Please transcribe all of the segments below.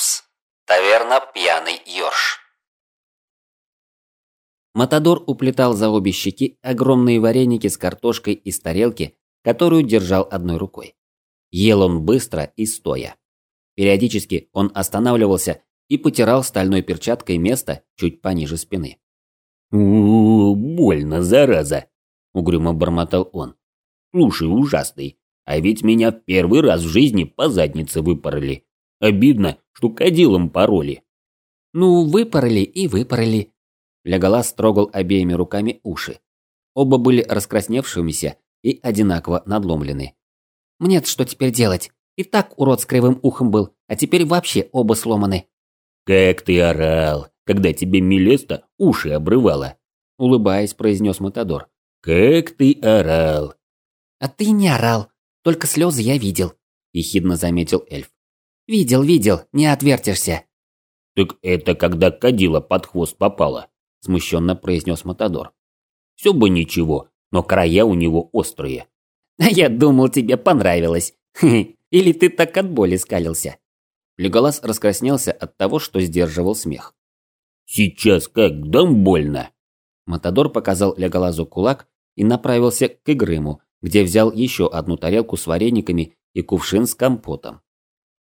Упс. Таверна «Пьяный ёрш». Матадор уплетал за обе щеки огромные вареники с картошкой из тарелки, которую держал одной рукой. Ел он быстро и стоя. Периодически он останавливался и потирал стальной перчаткой место чуть пониже спины. «У, больно, зараза!» – угрюмо бормотал он. «Слушай, ужасный, а ведь меня первый раз в жизни по заднице выпороли. Обидно, что кадилом пороли». «Ну, выпороли и выпороли». Леголас трогал обеими руками уши. Оба были раскрасневшимися и одинаково надломлены. мне что теперь делать? И так урод с кривым ухом был, а теперь вообще оба сломаны». «Как ты орал, когда тебе Мелеста уши обрывала!» Улыбаясь, произнес Матадор. «Как ты орал!» «А ты не орал, только слезы я видел», – ехидно заметил эльф. «Видел, видел, не отвертишься». «Так это когда кадила под хвост попала», – смущенно произнес Матадор. «Все бы ничего, но края у него острые». «А я думал, тебе понравилось. Или ты так от боли скалился?» Леголас раскраснелся от того, что сдерживал смех. «Сейчас как дам больно!» Матадор показал Леголазу кулак и направился к Игрыму, где взял еще одну тарелку с варениками и кувшин с компотом.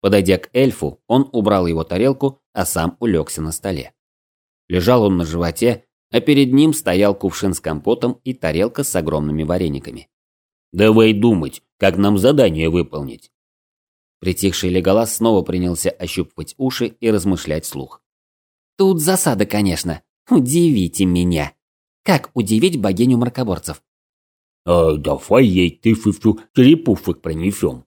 Подойдя к эльфу, он убрал его тарелку, а сам улегся на столе. Лежал он на животе, а перед ним стоял кувшин с компотом и тарелка с огромными варениками. «Давай думать, как нам задание выполнить». Притихший Леголас снова принялся ощупывать уши и размышлять вслух. «Тут засада, конечно. Удивите меня. Как удивить богиню мракоборцев? А давай ей тысячу черепушек принесем.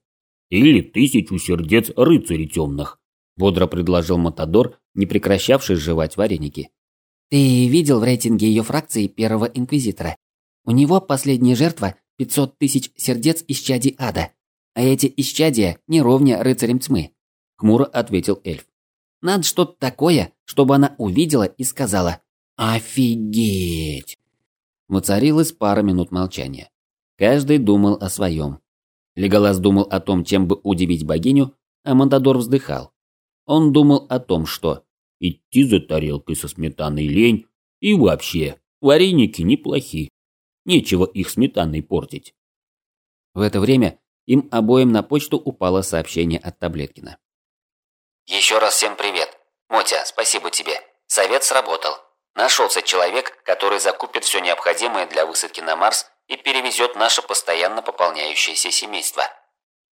Или тысячу сердец рыцарей темных. Бодро предложил Матадор, не прекращавший жевать вареники. Ты видел в рейтинге ее фракции первого инквизитора? У него последняя жертва 500 тысяч сердец исчадий ада. А эти исчадия не ровня рыцарям тьмы. Хмуро ответил эльф. Надо что-то такое, чтобы она увидела и сказала «Офигеть!» Воцарилось пара минут молчания. Каждый думал о своем. Леголас думал о том, чем бы удивить богиню, а Мандадор вздыхал. Он думал о том, что идти за тарелкой со сметаной лень, и вообще, вареники неплохи. Нечего их сметаной портить. В это время им обоим на почту упало сообщение от Таблеткина. «Еще раз всем привет. Мотя, спасибо тебе. Совет сработал. Нашелся человек, который закупит все необходимое для высадки на Марс и перевезет наше постоянно пополняющееся семейство.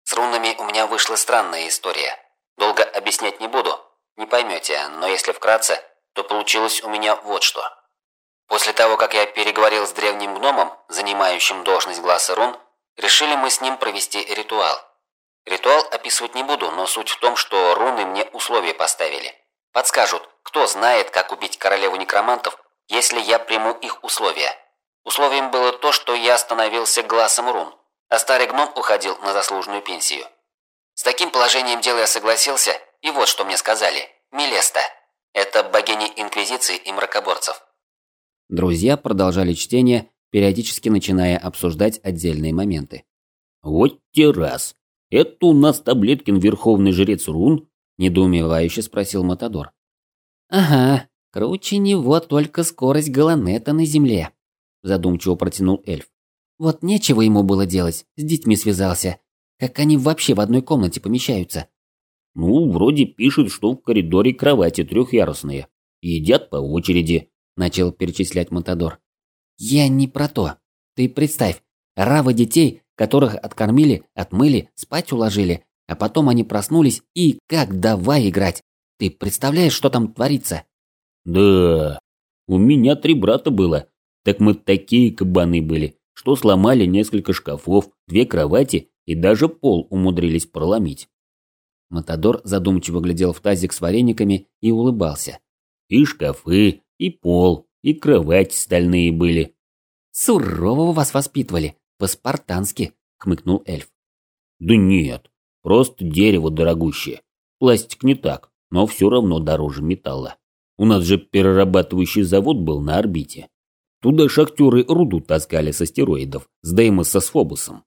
С рунами у меня вышла странная история. Долго объяснять не буду, не поймете, но если вкратце, то получилось у меня вот что. После того, как я переговорил с древним гномом, занимающим должность глаза рун, решили мы с ним провести ритуал. Ритуал описывать не буду, но суть в том, что руны мне условия поставили. Подскажут, кто знает, как убить королеву некромантов, если я приму их условия. Условием было то, что я становился глазом рун, а старый гном уходил на заслуженную пенсию. С таким положением дела я согласился, и вот что мне сказали. Мелеста. Это богиня Инквизиции и мракоборцев. Друзья продолжали чтение, периодически начиная обсуждать отдельные моменты. «Вот те раз. Это у нас Таблеткин верховный жрец рун?» – недоумевающе спросил Матадор. «Ага, круче него только скорость Галанета на земле», – задумчиво протянул эльф. «Вот нечего ему было делать, с детьми связался. Как они вообще в одной комнате помещаются?» «Ну, вроде пишут, что в коридоре кровати трехъярусные. Едят по очереди», – начал перечислять Матадор. «Я не про то. Ты представь, равы детей, которых откормили, отмыли, спать уложили, а потом они проснулись и как давай играть. Ты представляешь, что там творится? Да, у меня три брата было. Так мы такие кабаны были, что сломали несколько шкафов, две кровати и даже пол умудрились проломить. Матадор задумчиво глядел в тазик с варениками и улыбался. И шкафы, и пол, и кровати стальные были. Сурово вас воспитывали, по-спартански, хмыкнул эльф. Да нет, просто дерево дорогущее. Пластик не так, но все равно дороже металла. У нас же перерабатывающий завод был на орбите. Туда шахтеры руду таскали с астероидов, с Деймоса с Фобусом.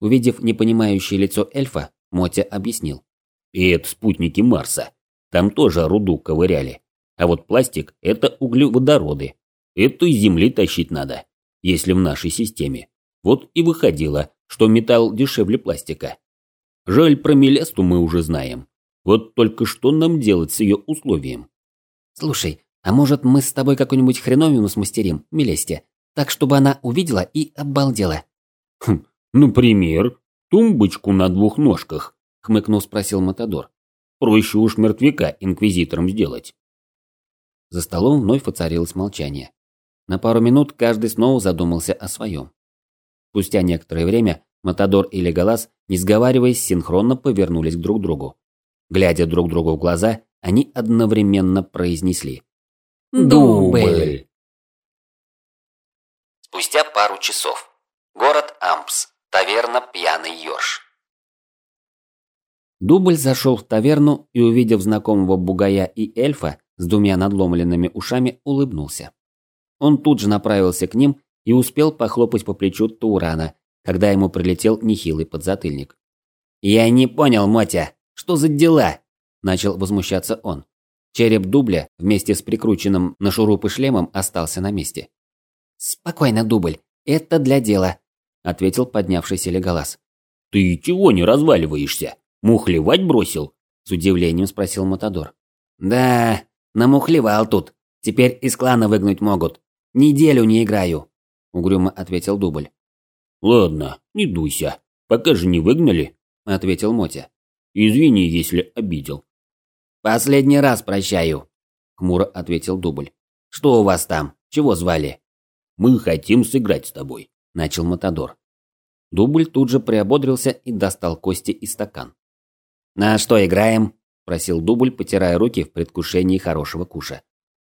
Увидев непонимающее лицо эльфа, Мотя объяснил. И это спутники Марса. Там тоже руду ковыряли. А вот пластик – это углеводороды. Это из земли тащить надо, если в нашей системе. Вот и выходило, что металл дешевле пластика. Жаль, про Мелесту мы уже знаем. Вот только что нам делать с ее условием? Слушай, а может мы с тобой какую-нибудь хреновину смастерим, Мелесте, так чтобы она увидела и обалдела? Хм, например, тумбочку на двух ножках, хмыкнул спросил Матадор. Проще уж мертвяка инквизитором сделать. За столом вновь воцарилось молчание. На пару минут каждый снова задумался о своем. Спустя некоторое время Матадор и Леголас, не сговариваясь, синхронно повернулись к друг другу. Глядя друг другу в глаза, они одновременно произнесли «Дубль!». Спустя пару часов. Город Ампс. Таверна «Пьяный Ёрш». Дубль зашел в таверну и, увидев знакомого бугая и эльфа с двумя надломленными ушами, улыбнулся. Он тут же направился к ним и успел похлопать по плечу Турана, когда ему прилетел нехилый подзатыльник. «Я не понял, Мотя, что за дела?» – начал возмущаться он. Череп дубля вместе с прикрученным на шурупы шлемом остался на месте. «Спокойно, дубль, это для дела», – ответил поднявшийся Леголас. «Ты чего не разваливаешься?» Мухлевать бросил? С удивлением спросил Матадор. Да, намухлевал тут. Теперь из клана выгнуть могут. Неделю не играю, угрюмо ответил Дубль. Ладно, не дуйся. Пока же не выгнали, ответил Мотя. Извини, если обидел. Последний раз прощаю, хмуро ответил Дубль. Что у вас там? Чего звали? Мы хотим сыграть с тобой, начал Матадор. Дубль тут же приободрился и достал кости и стакан. «На что играем?» – просил Дубль, потирая руки в предвкушении хорошего куша.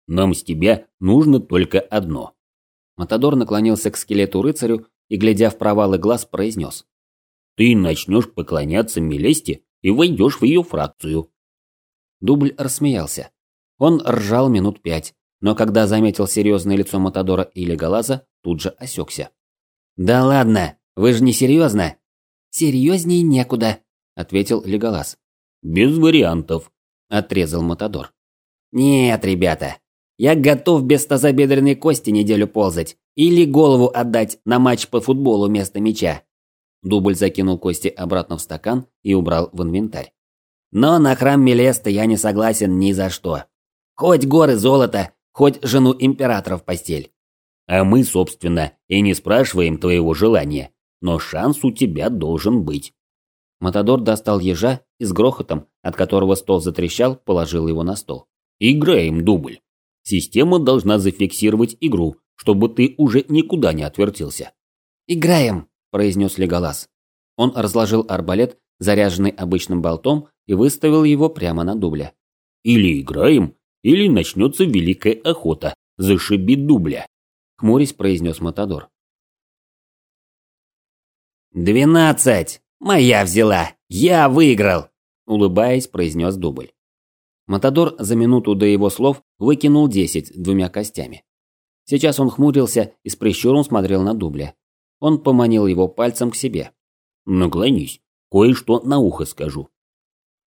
«Нам с тебя нужно только одно». Матадор наклонился к скелету-рыцарю и, глядя в провалы глаз, произнес. «Ты начнешь поклоняться Мелесте и войдешь в ее фракцию». Дубль рассмеялся. Он ржал минут пять, но когда заметил серьезное лицо Матадора и Леголаза, тут же осекся. «Да ладно, вы же не серьезно?» «Серьезнее некуда», – ответил Леголас. «Без вариантов», – отрезал Матадор. «Нет, ребята, я готов без тазобедренной кости неделю ползать или голову отдать на матч по футболу вместо мяча». Дубль закинул кости обратно в стакан и убрал в инвентарь. «Но на храм Мелеста я не согласен ни за что. Хоть горы золота, хоть жену императора в постель». «А мы, собственно, и не спрашиваем твоего желания, но шанс у тебя должен быть». Матадор достал ежа и с грохотом, от которого стол затрещал, положил его на стол. «Играем дубль. Система должна зафиксировать игру, чтобы ты уже никуда не отвертелся». «Играем», – произнес Леголас. Он разложил арбалет, заряженный обычным болтом, и выставил его прямо на дубля. «Или играем, или начнется великая охота. Зашиби дубля», – хмурясь произнес Матадор. «Двенадцать!» «Моя взяла! Я выиграл!» – улыбаясь, произнес дубль. Матадор за минуту до его слов выкинул десять двумя костями. Сейчас он хмурился и с прищуром смотрел на дубля. Он поманил его пальцем к себе. «Наклонись, кое-что на ухо скажу».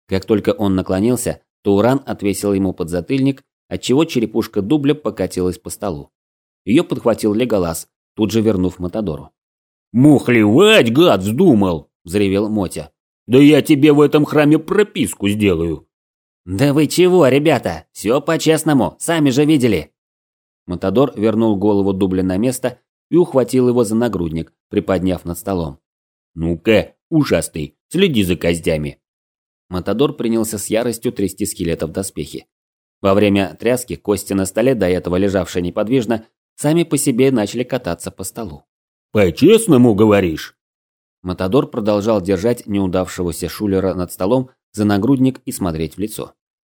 Как только он наклонился, то Уран отвесил ему подзатыльник, отчего черепушка дубля покатилась по столу. Ее подхватил Леголас, тут же вернув Матадору. «Мухлевать, гад, вздумал!» – взревел Мотя. «Да я тебе в этом храме прописку сделаю!» «Да вы чего, ребята? Все по-честному, сами же видели!» Матадор вернул голову дубля на место и ухватил его за нагрудник, приподняв над столом. «Ну-ка, ужасный, следи за костями!» Матадор принялся с яростью трясти скелетов доспехи. Во время тряски кости на столе, до этого лежавшие неподвижно, сами по себе начали кататься по столу. «По-честному говоришь?» Матадор продолжал держать неудавшегося шулера над столом за нагрудник и смотреть в лицо.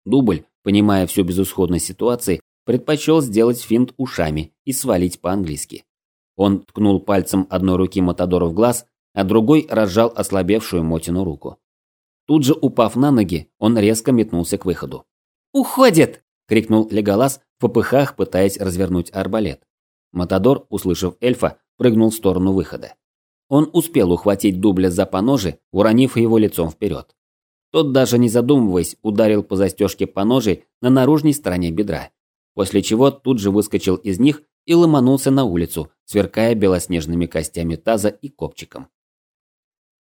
Дубль, понимая всю безысходность ситуации, предпочел сделать финт ушами и свалить по-английски. Он ткнул пальцем одной руки Матадору в глаз, а другой разжал ослабевшую Мотину руку. Тут же, упав на ноги, он резко метнулся к выходу. «Уходит!» – крикнул Леголас, в попыхах пытаясь развернуть арбалет. Матадор, услышав эльфа, прыгнул в сторону выхода. Он успел ухватить дубля за поножи, уронив его лицом вперед. Тот, даже не задумываясь, ударил по застежке по ножи на наружной стороне бедра, после чего тут же выскочил из них и ломанулся на улицу, сверкая белоснежными костями таза и копчиком.